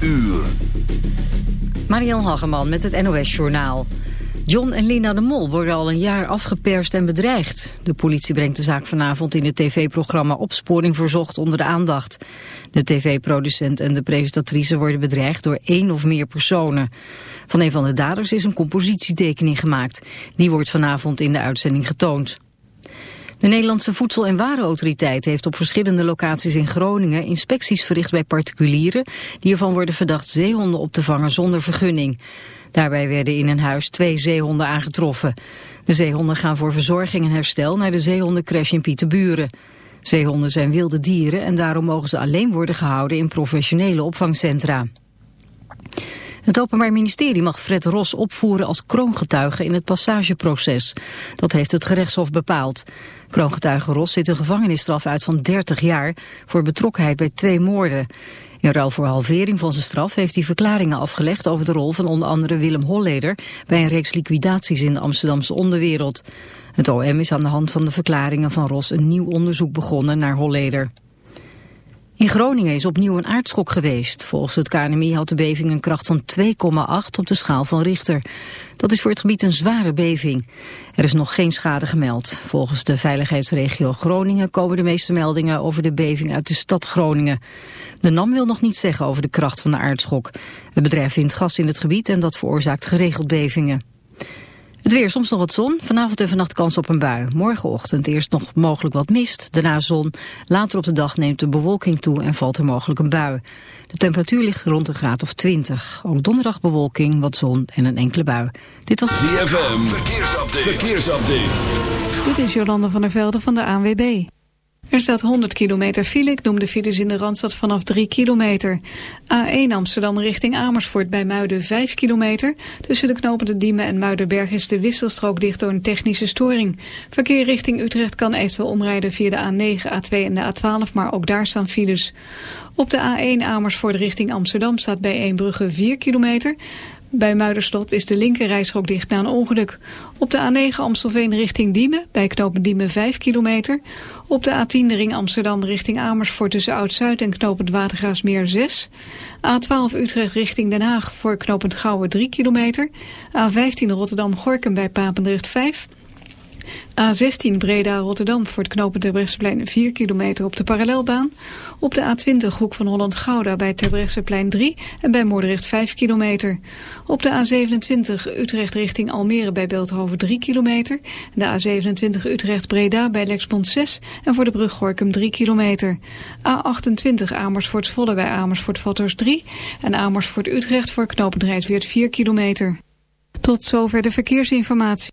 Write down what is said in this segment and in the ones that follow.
uur. Mariel Hageman met het NOS Journaal. John en Linda de Mol worden al een jaar afgeperst en bedreigd. De politie brengt de zaak vanavond in het tv-programma Opsporing Verzocht onder de aandacht. De tv-producent en de presentatrice worden bedreigd door één of meer personen. Van een van de daders is een compositietekening gemaakt. Die wordt vanavond in de uitzending getoond. De Nederlandse Voedsel- en Warenautoriteit heeft op verschillende locaties in Groningen inspecties verricht bij particulieren die ervan worden verdacht zeehonden op te vangen zonder vergunning. Daarbij werden in een huis twee zeehonden aangetroffen. De zeehonden gaan voor verzorging en herstel naar de zeehondencrash in Pieterburen. Zeehonden zijn wilde dieren en daarom mogen ze alleen worden gehouden in professionele opvangcentra. Het Openbaar Ministerie mag Fred Ros opvoeren als kroongetuige in het passageproces. Dat heeft het gerechtshof bepaald. Kroongetuige Ros zit een gevangenisstraf uit van 30 jaar voor betrokkenheid bij twee moorden. In ruil voor halvering van zijn straf heeft hij verklaringen afgelegd over de rol van onder andere Willem Holleder bij een reeks liquidaties in de Amsterdamse onderwereld. Het OM is aan de hand van de verklaringen van Ros een nieuw onderzoek begonnen naar Holleder. In Groningen is opnieuw een aardschok geweest. Volgens het KNMI had de beving een kracht van 2,8 op de schaal van Richter. Dat is voor het gebied een zware beving. Er is nog geen schade gemeld. Volgens de veiligheidsregio Groningen komen de meeste meldingen over de beving uit de stad Groningen. De NAM wil nog niets zeggen over de kracht van de aardschok. Het bedrijf vindt gas in het gebied en dat veroorzaakt geregeld bevingen. Het weer, soms nog wat zon. Vanavond en vannacht kans op een bui. Morgenochtend eerst nog mogelijk wat mist, daarna zon. Later op de dag neemt de bewolking toe en valt er mogelijk een bui. De temperatuur ligt rond een graad of 20. Ook donderdag bewolking, wat zon en een enkele bui. Dit was ZFM, verkeersupdate. verkeersupdate. Dit is Jolande van der Velde van de ANWB. Er staat 100 kilometer file. Ik noem de files in de Randstad vanaf 3 kilometer. A1 Amsterdam richting Amersfoort bij Muiden 5 kilometer. Tussen de knopende Diemen en Muidenberg is de wisselstrook dicht door een technische storing. Verkeer richting Utrecht kan eventueel omrijden via de A9, A2 en de A12, maar ook daar staan files. Op de A1 Amersfoort richting Amsterdam staat bij Eembrugge 4 kilometer. Bij Muiderslot is de linkerrijstrook dicht na een ongeluk. Op de A9 Amstelveen richting Diemen, bij knopen Diemen 5 kilometer. Op de A10 de ring Amsterdam richting Amersfoort tussen Oud-Zuid en knopend Watergraasmeer 6. A12 Utrecht richting Den Haag voor knopend Gouwen 3 kilometer. A15 Rotterdam-Gorkum bij Papendrecht 5. A16 Breda-Rotterdam voor het knooppunt Terbrechtseplein 4 kilometer op de parallelbaan. Op de A20 Hoek van Holland-Gouda bij Terbrechtseplein 3 en bij Moordrecht 5 kilometer. Op de A27 Utrecht richting Almere bij Beeldhoven 3 kilometer. De A27 Utrecht-Breda bij Lexmond 6 en voor de brug Gorkum 3 kilometer. A28 Amersfoort-Volle bij Amersfoort-Vatters 3 en Amersfoort-Utrecht voor knooppunt Rijsweert 4 kilometer. Tot zover de verkeersinformatie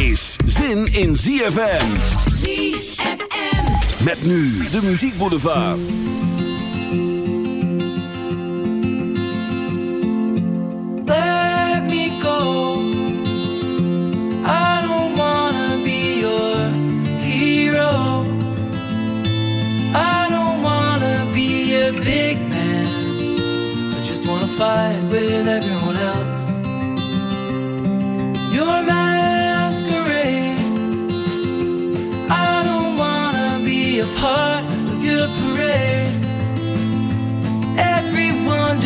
Is zin in ZFM. ZFM. Met nu de Muziek Boulevard. Let me go. I don't wanna be your hero. I don't wanna be a big man. I just wanna fight with everyone else. Your masquerade.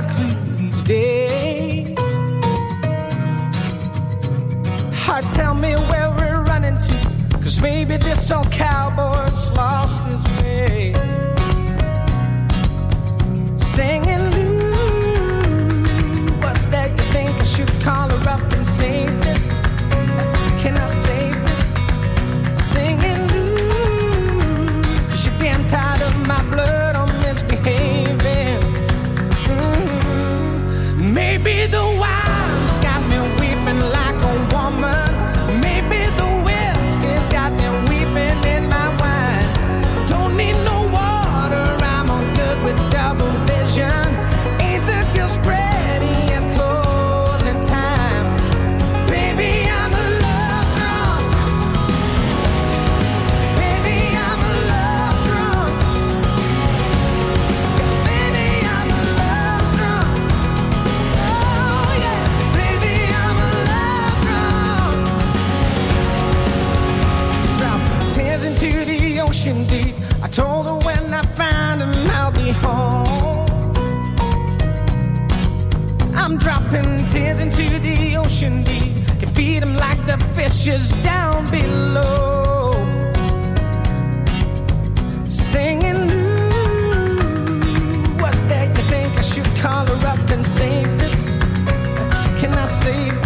never these days. Heart, tell me where we're running to, cause maybe this old cowboy's lost his way. She's down below. Singing Ooh, what's that you think I should call her up and save this? Can I save